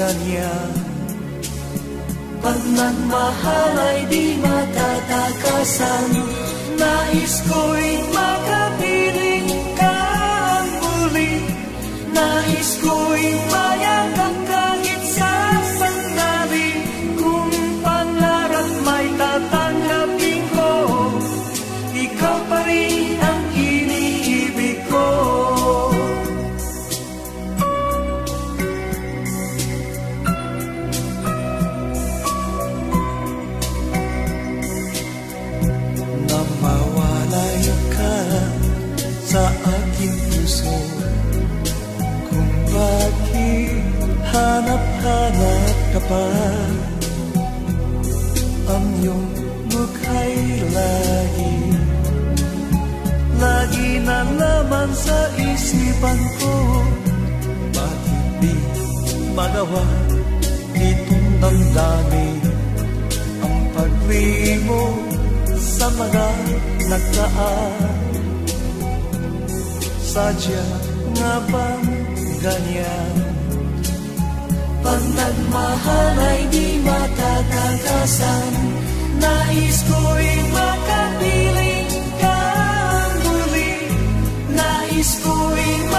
ganyan Pag nagmahal ay di matatakasan. Nais ko'y makapiling ka muli. Nais ko'y pa. Ang iyong mukha'y lagi Lagi na naman sa isipan ko. Bakit di magawa itong damdamin? Ang pag-uwi mo sa mga nagtaan Sadya nga bang ganyan? Pag nagmahal ay di matatagasan Nais ko'y makapiling ka muli. Nais ko'y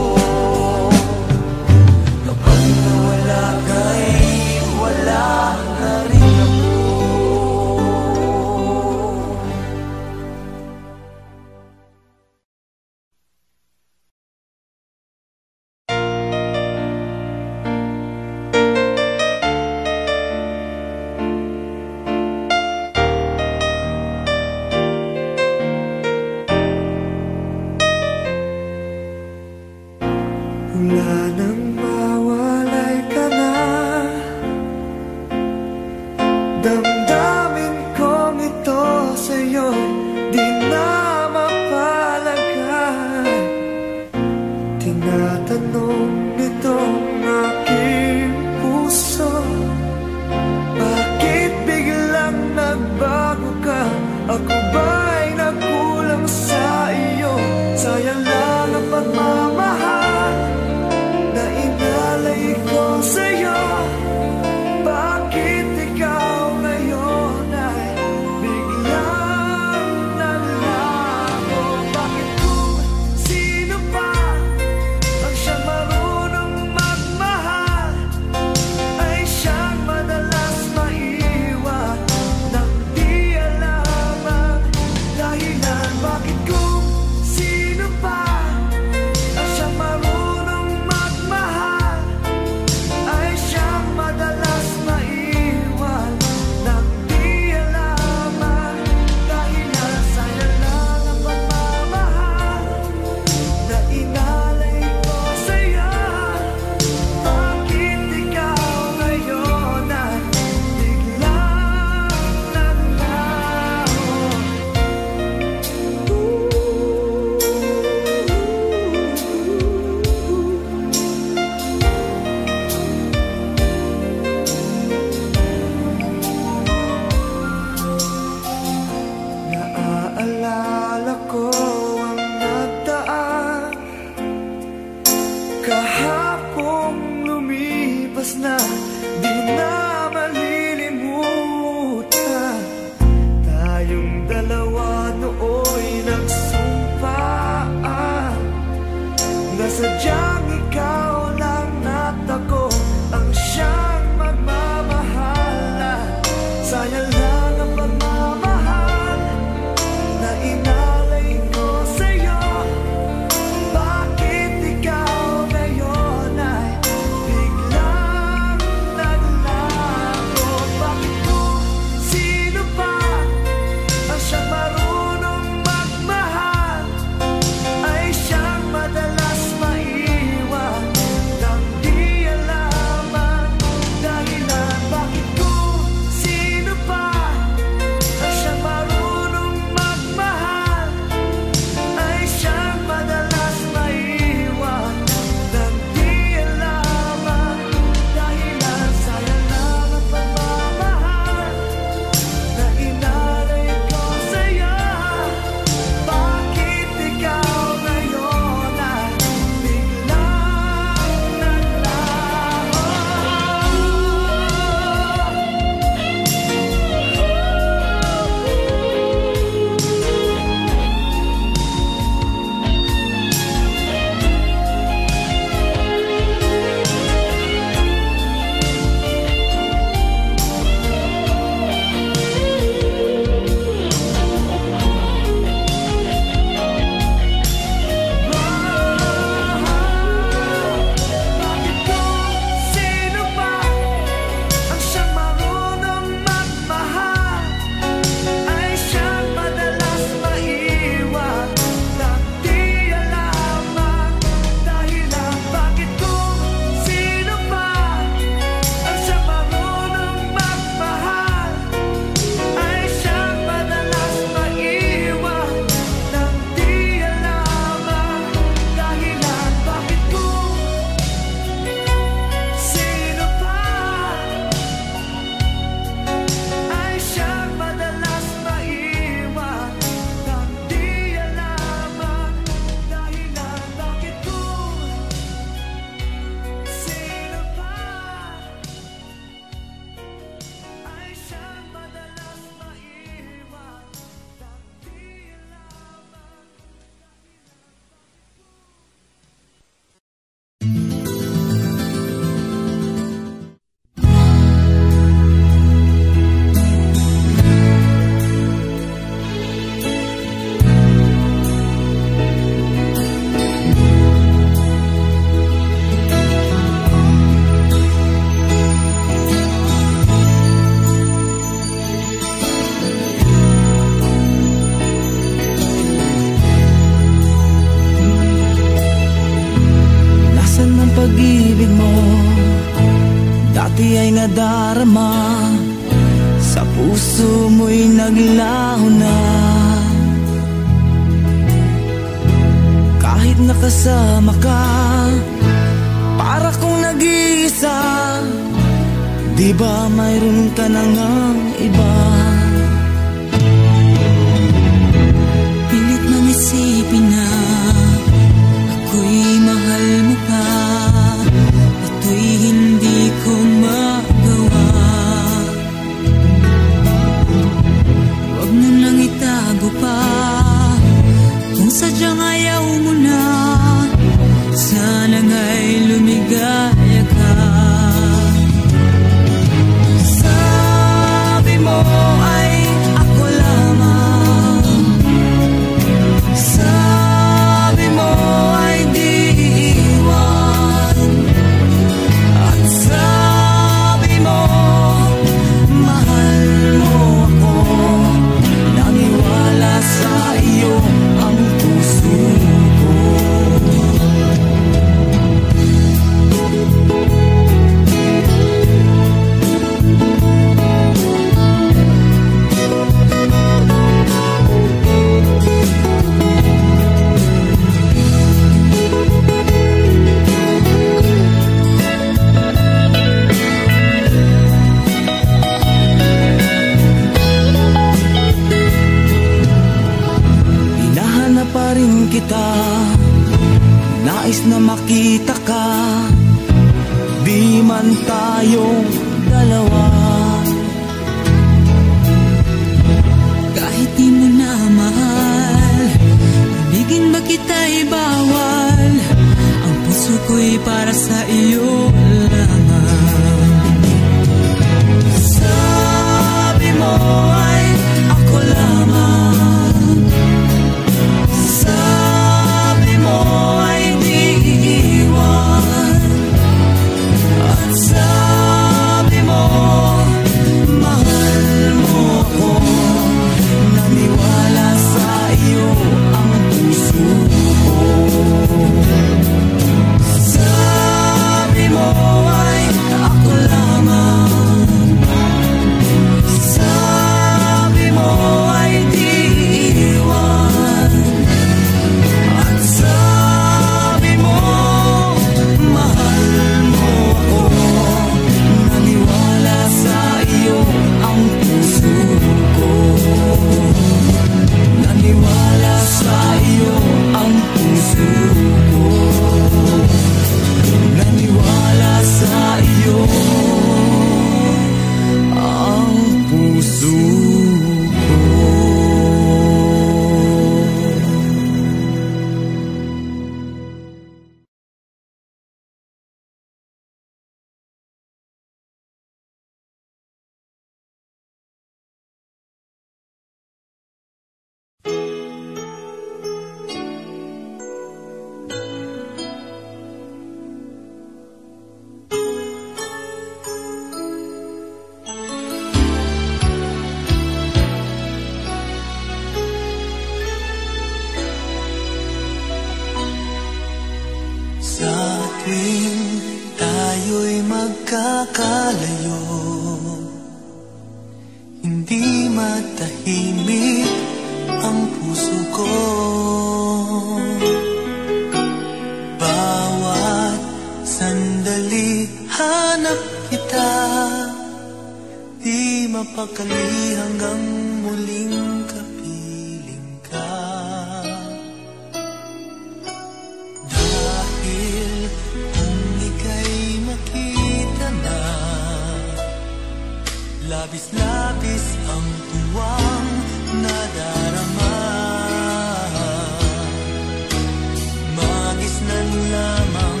lamang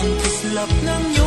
ang kislap ng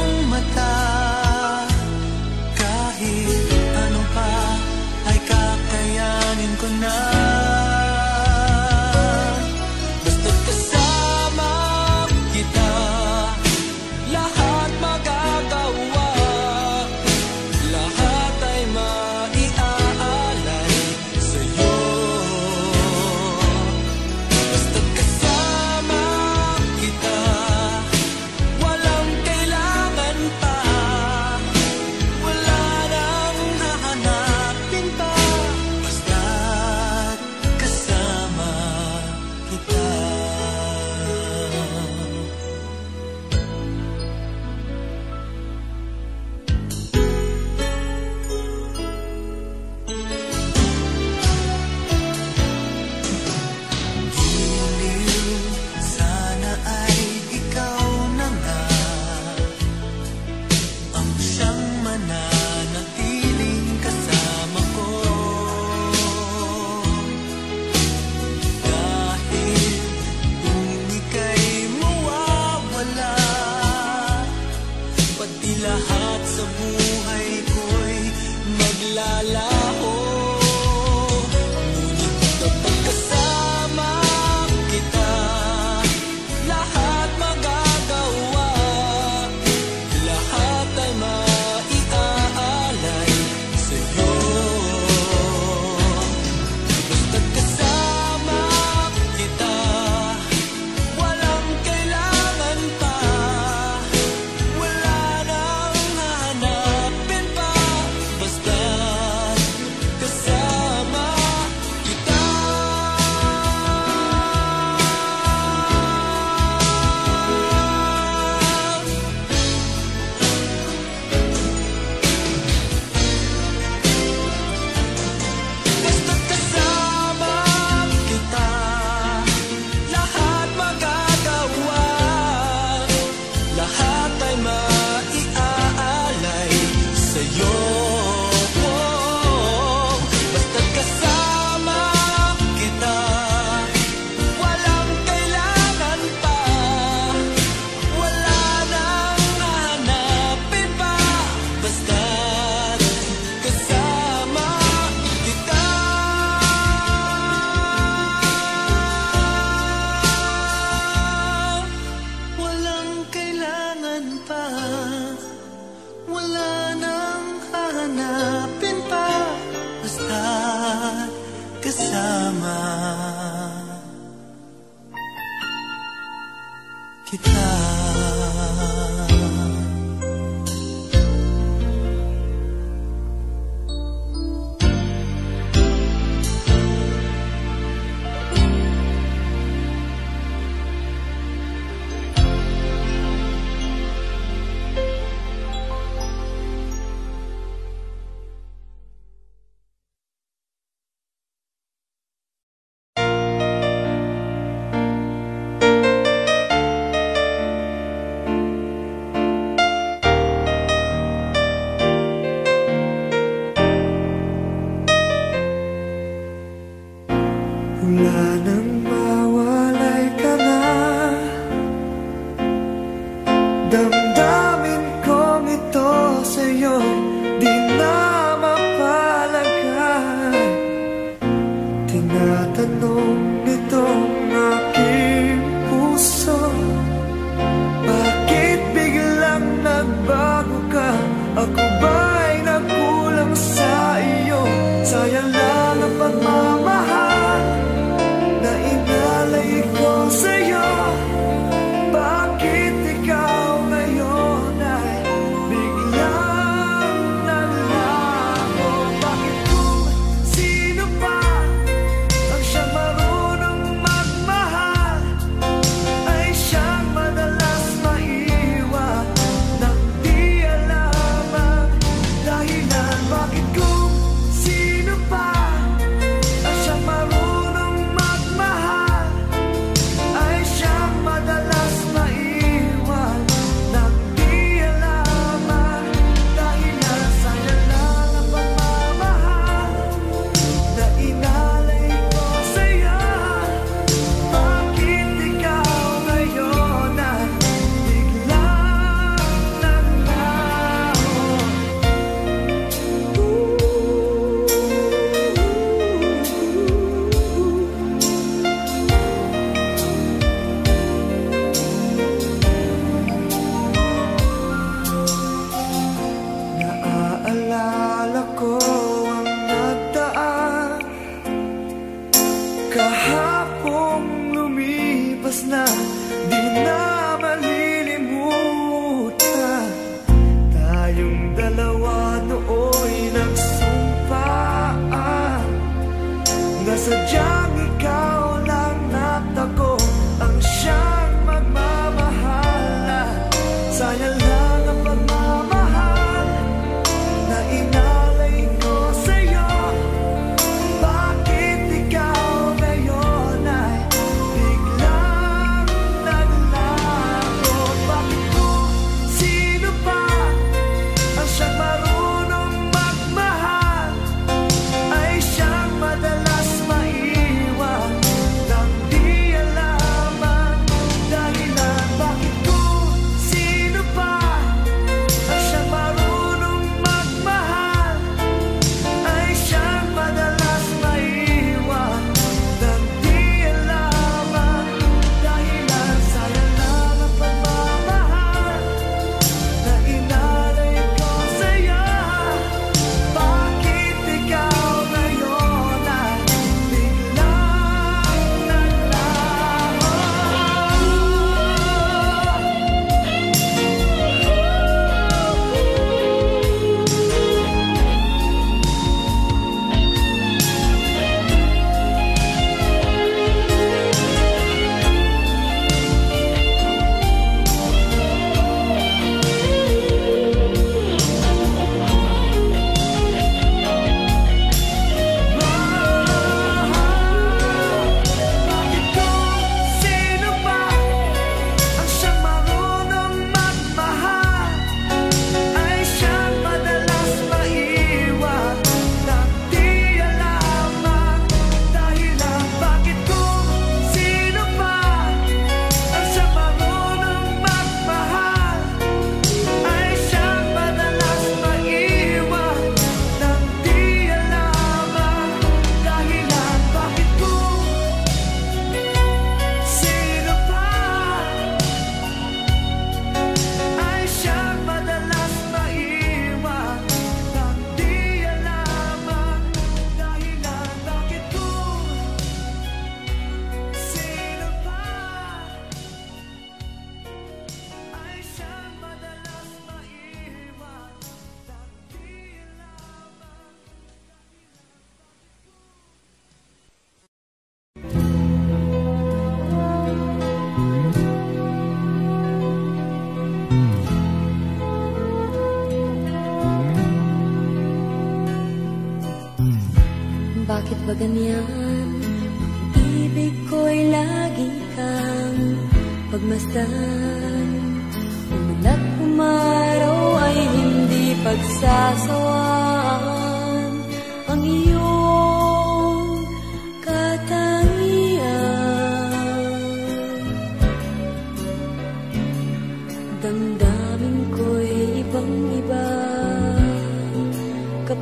kita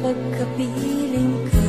Kapag kapiling ka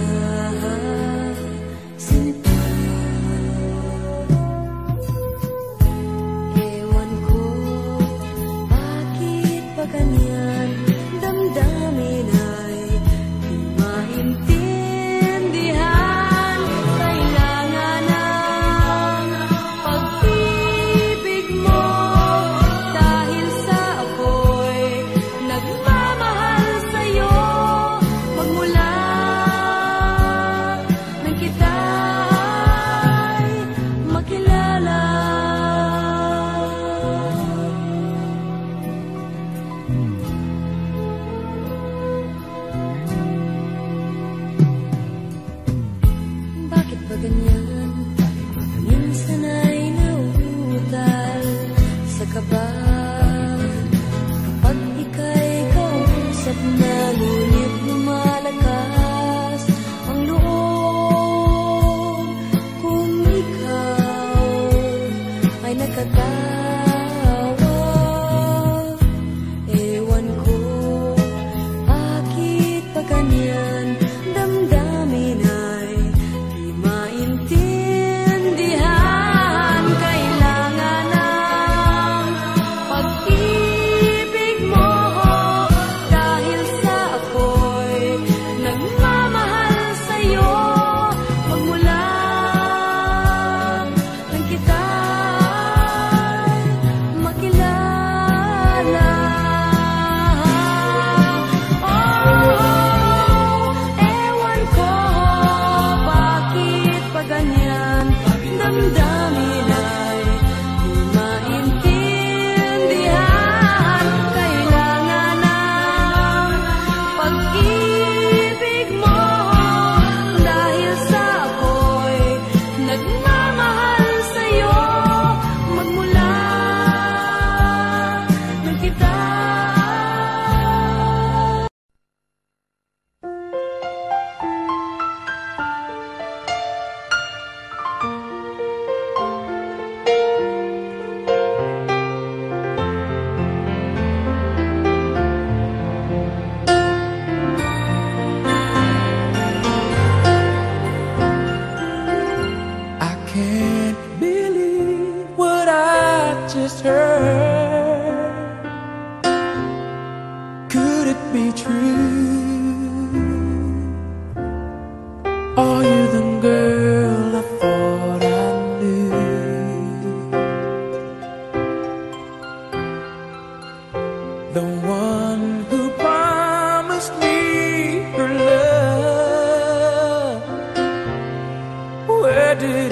do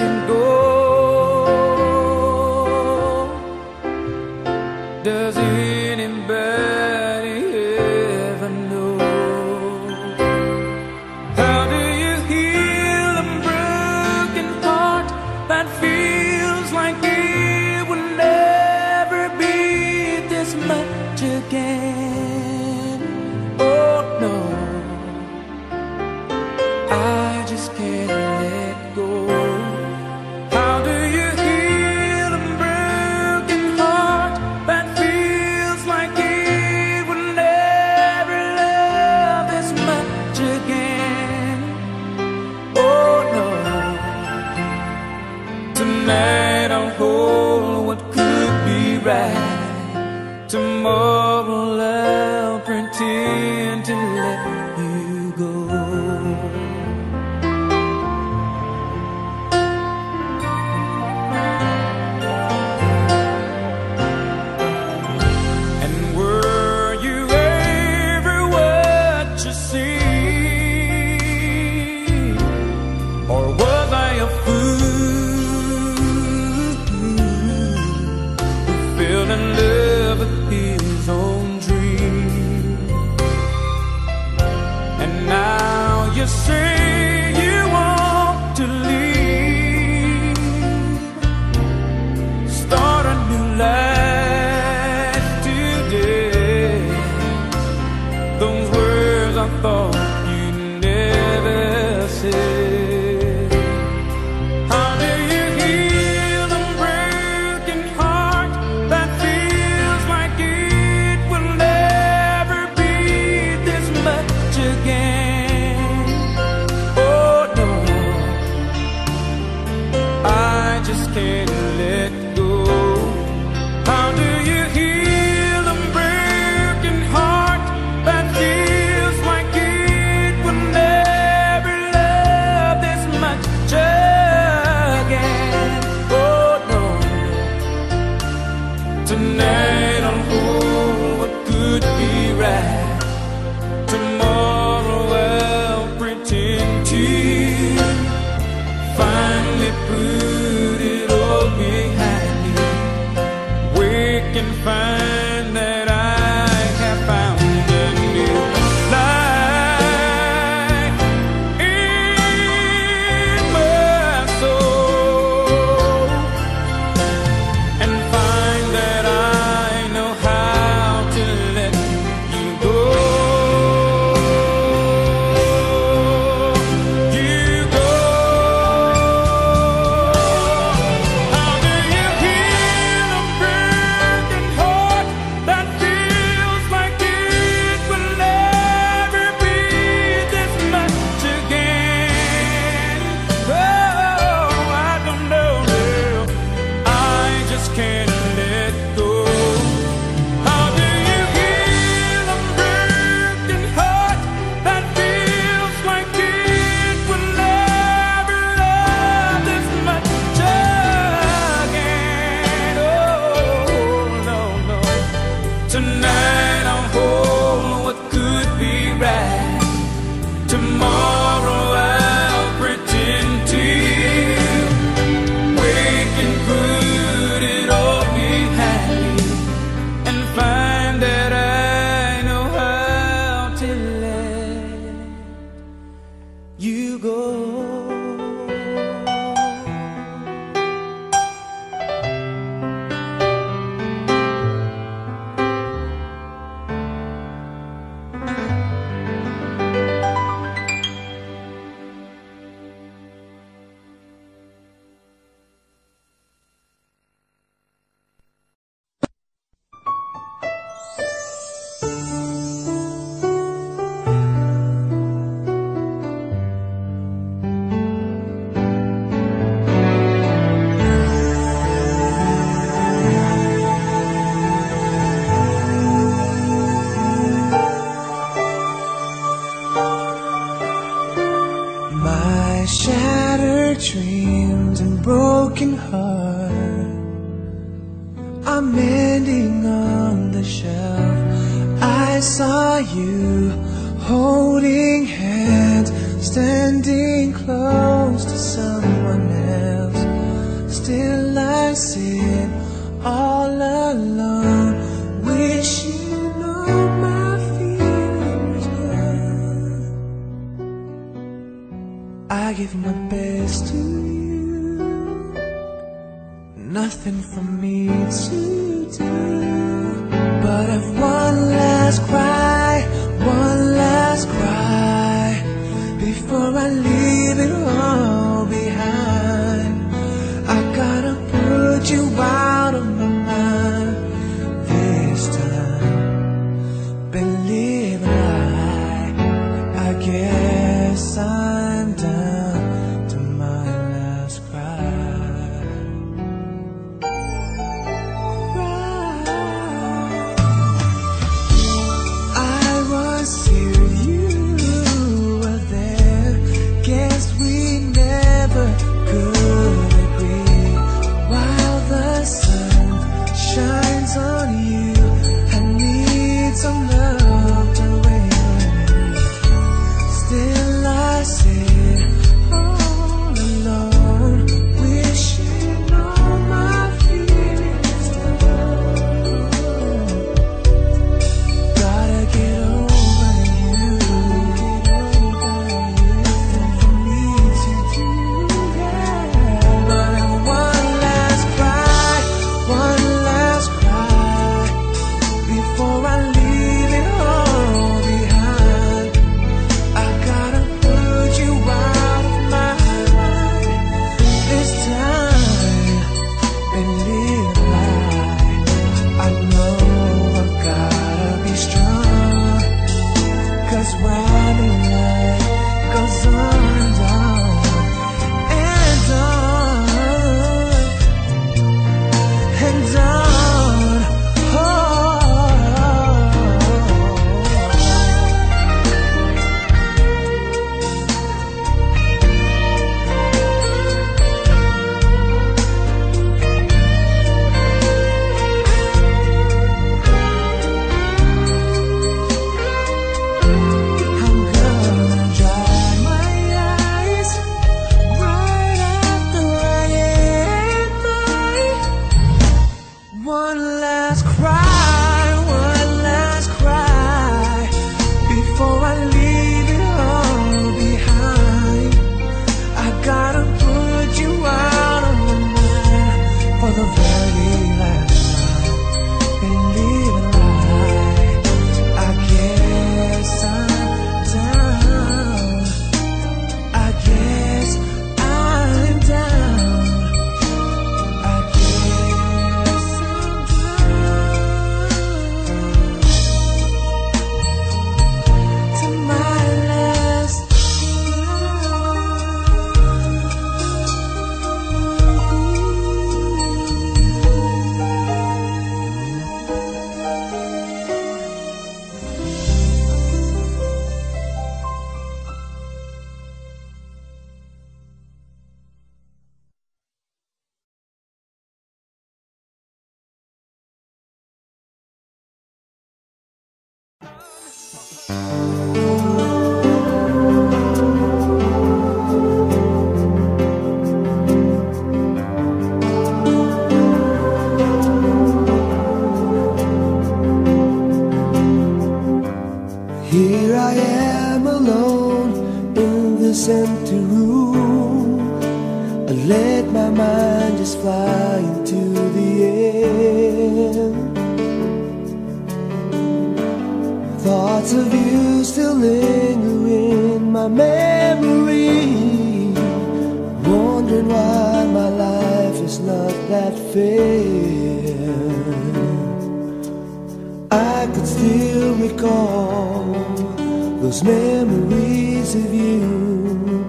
memories of you,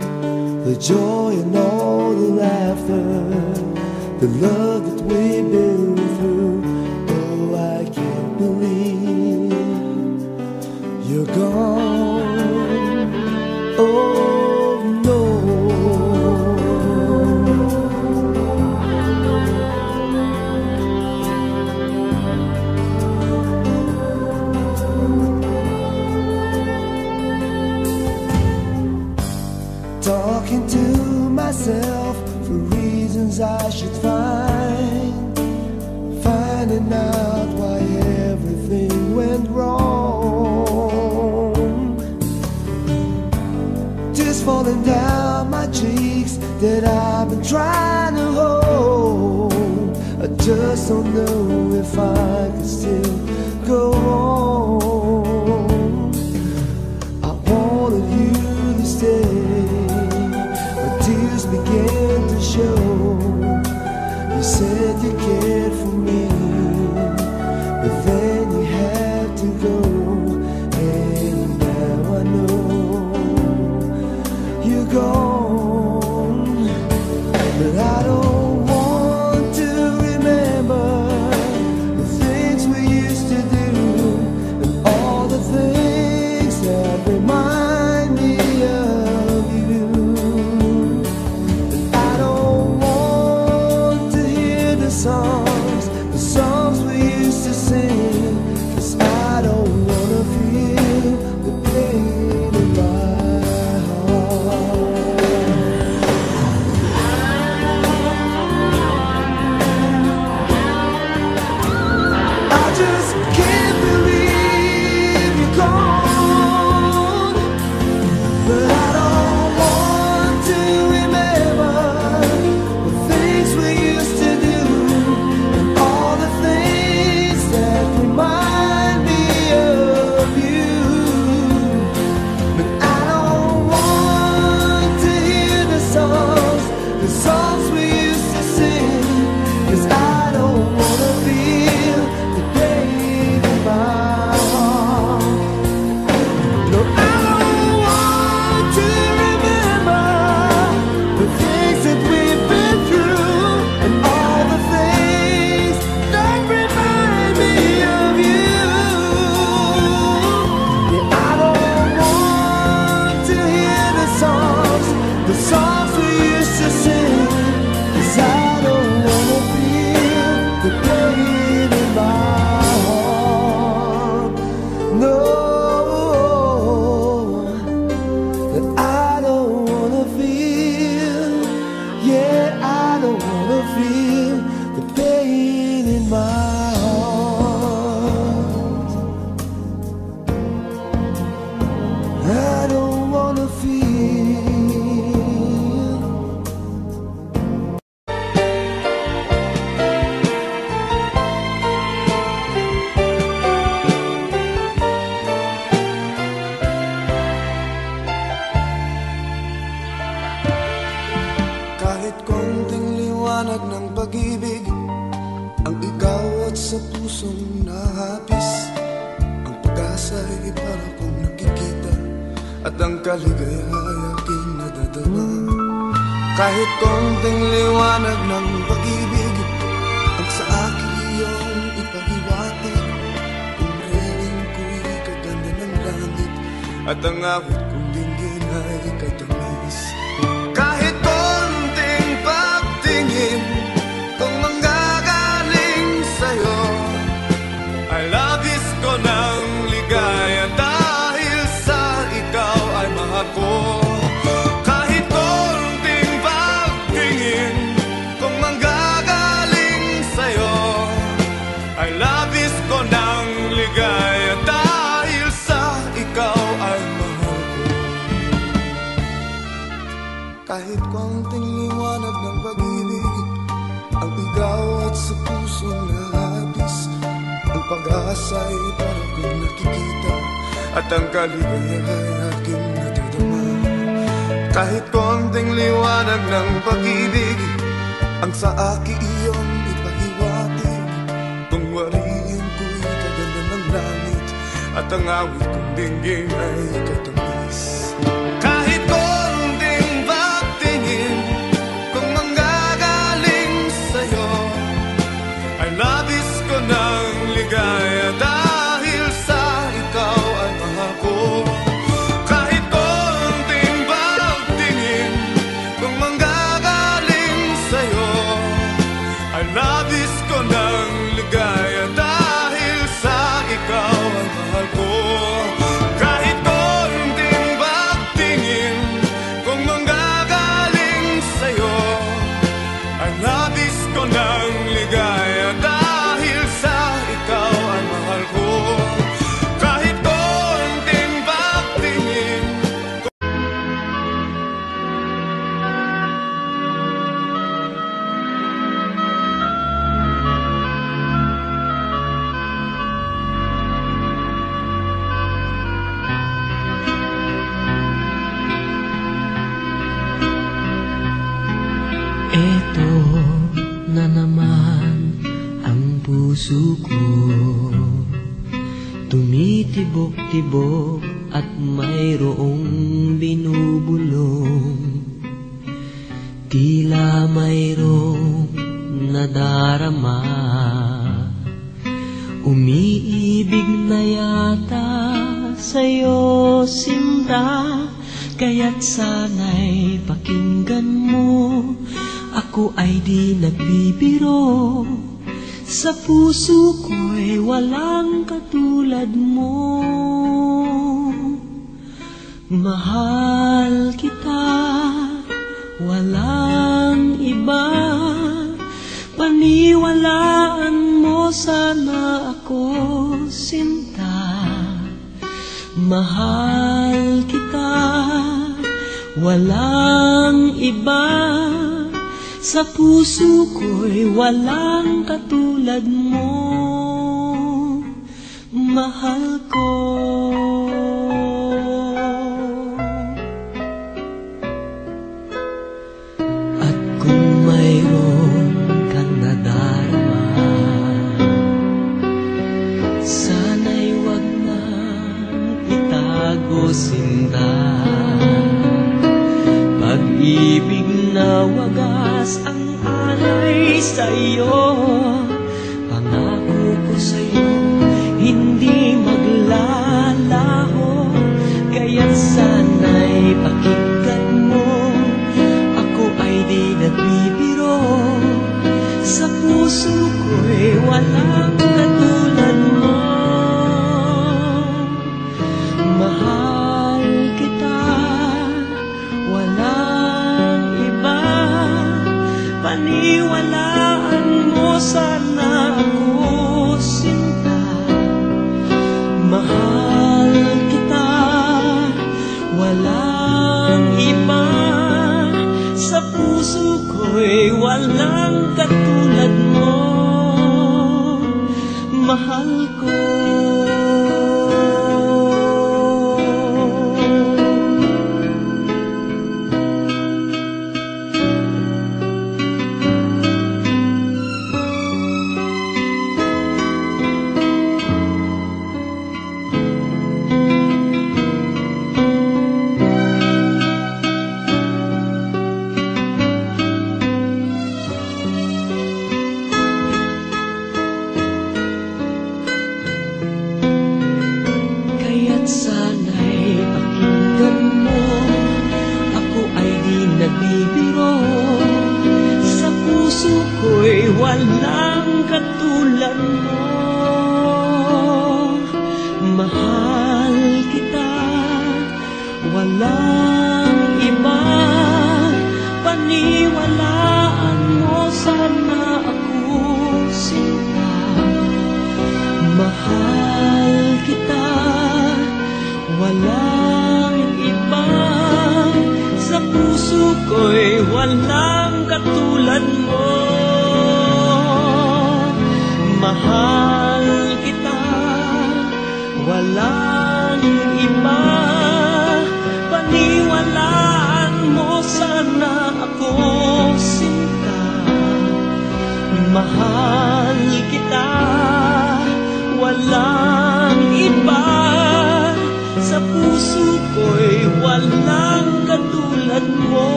the joy walang katulad mo. Mahal ko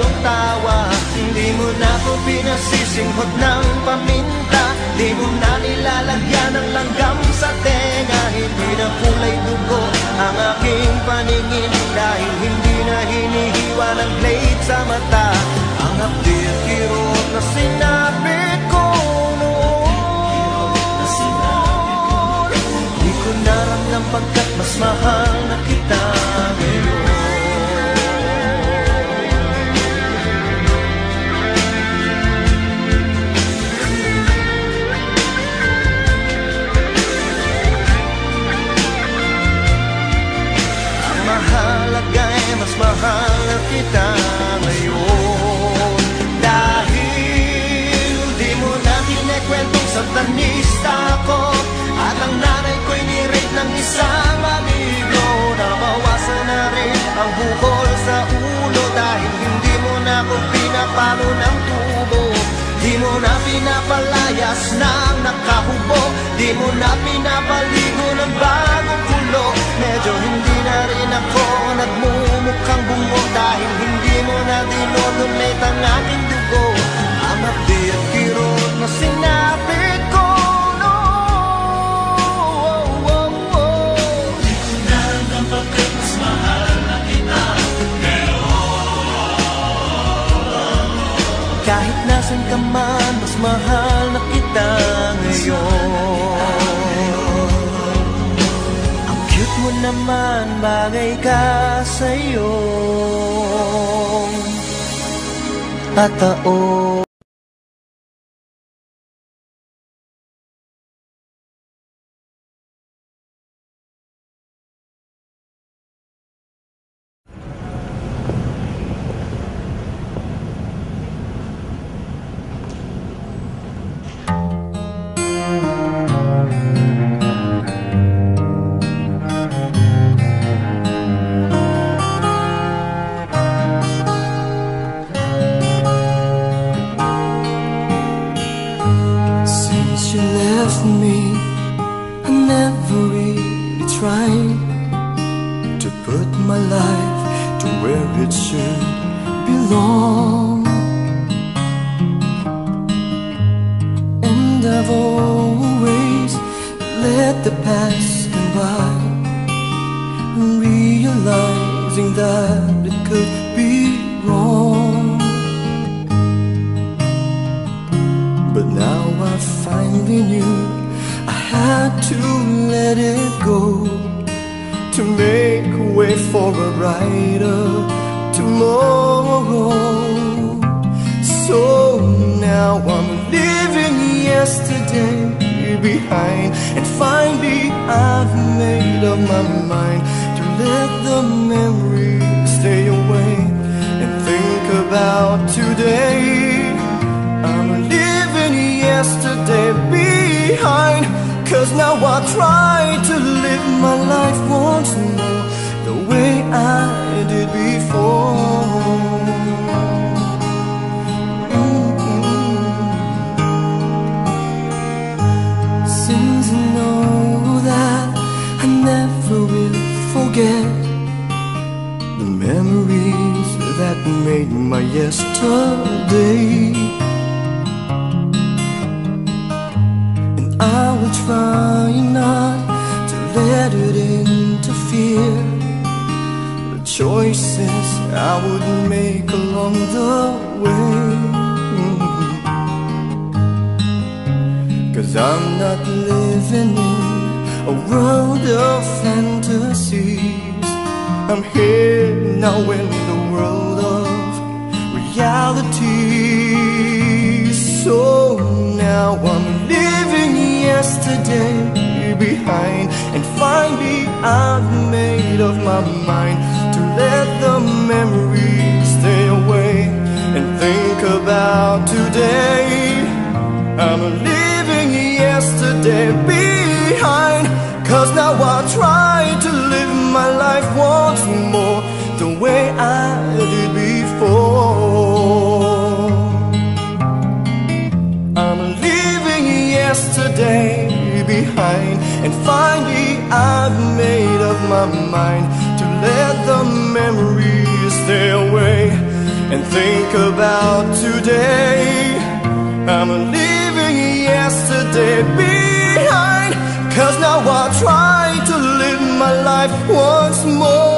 iyong tawa. Di mo na ako pinasisinghot ng paminta. Di mo na nilalagyan ng langgam sa tenga. Hindi na kulay dugo ang aking paningin. Dahil hindi na hinihiwa ng blade sa mata. Ang hapdi at kirot na sinapit ko noon. Di ko naramdam pagkat mas mahal na kita ngayon mahal kita ngayon. Dahil di mo na kinikwentong satanista ako At ang nanay ko'y nirate ng isang amigo. Nabawasan na rin ang bukol sa ulo Dahil hindi mo na ako pinapalo ng tubo Di mo na pinapalayas ng nakahubo. Di mo na pinapaligo ng bagong kulo Medyo hindi na rin ako nagmumukhang bungo Dahil hindi mo na dinodonate ang aking dugo. Ang hapdi at kirot na sinapit Nasan ka man, mas mahal na kita ngayon. Ang cute mo naman, bagay ka sa'yo. At behind, and finally I've made up my mind to let the memories stay away and think about today. I'm leaving yesterday behind. Cause now I try to live my life once more the way I did before. Made my yesterday. And I will try not to let it interfere the choices I would make along the way. Cause I'm not living in a world of fantasies. I'm here now of reality. So now I'm living yesterday behind And finally I've made up my mind To let the memories stay away And think about today I'm leaving yesterday behind Cause now I try to live my life once more The way I yesterday behind. And finally I've made up my mind To let the memories stay away And think about today. I'm leaving yesterday behind Cause now I try to live my life once more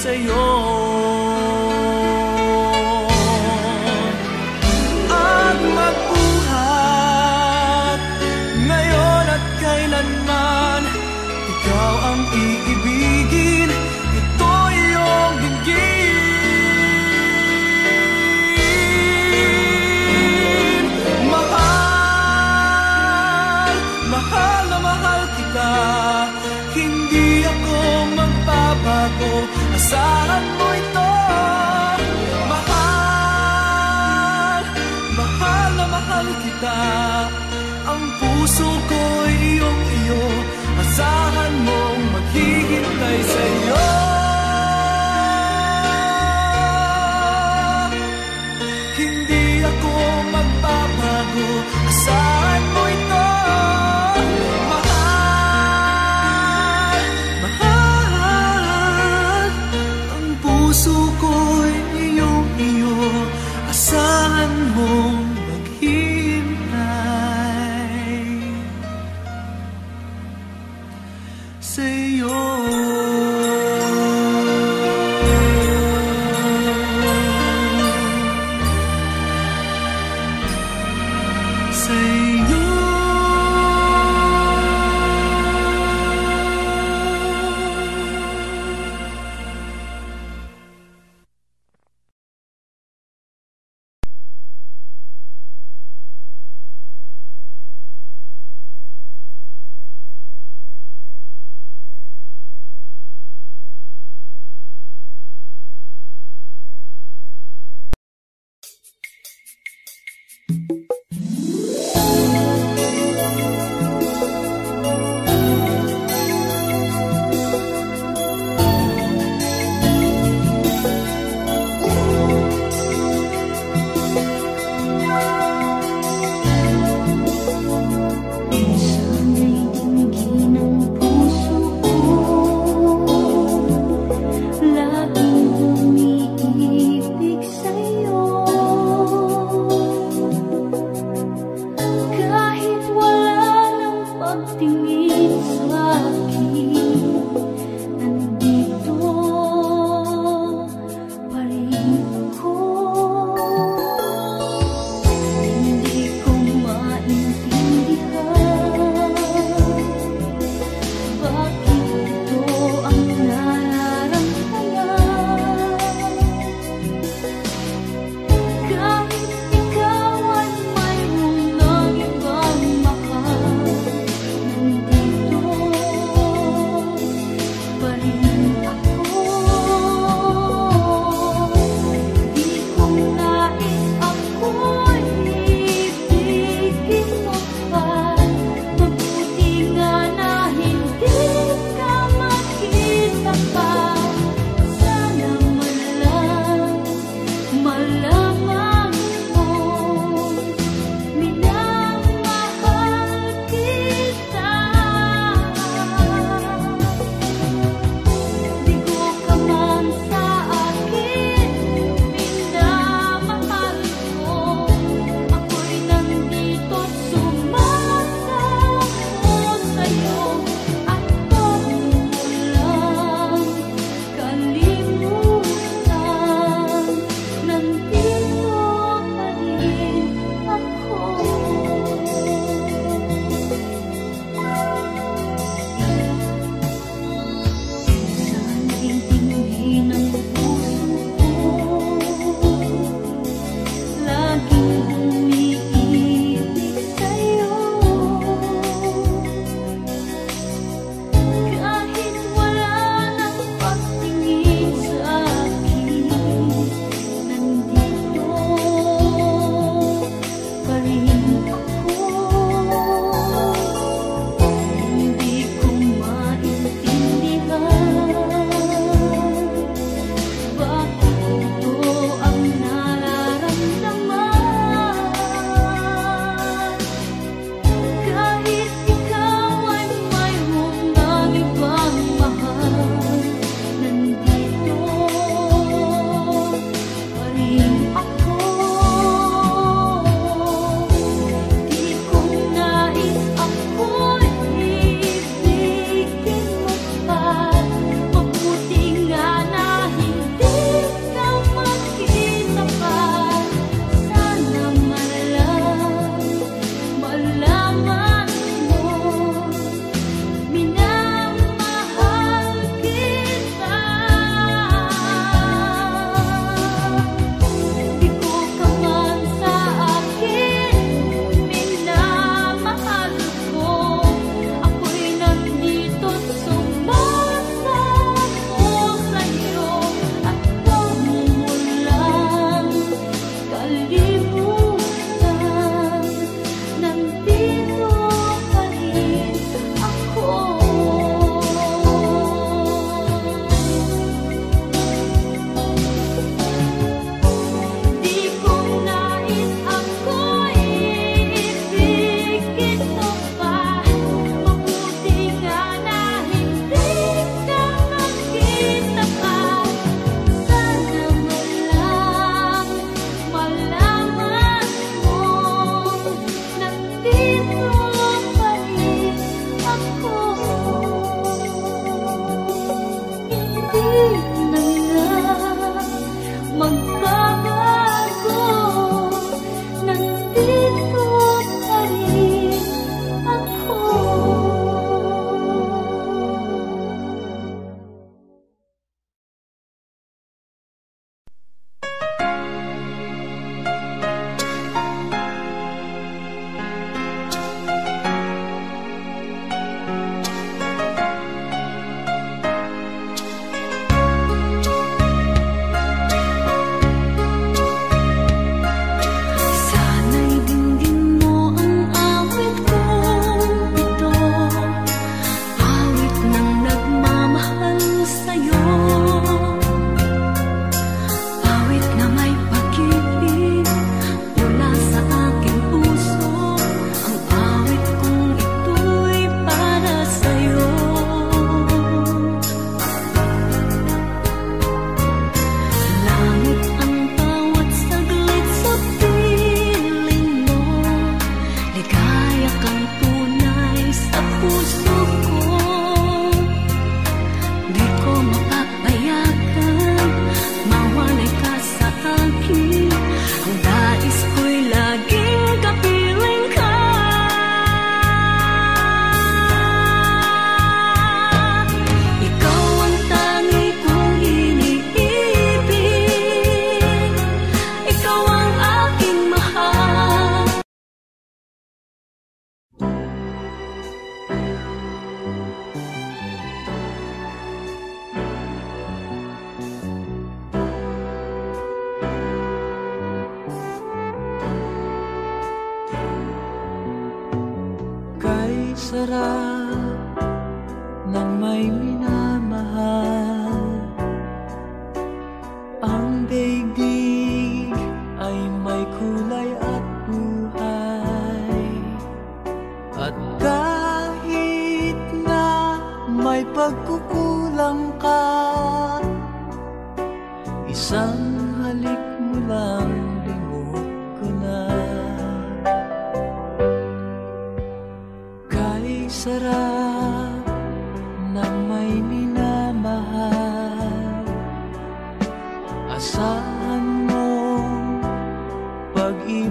Señor. pasar.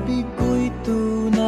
Pag-ibig ko'y tunay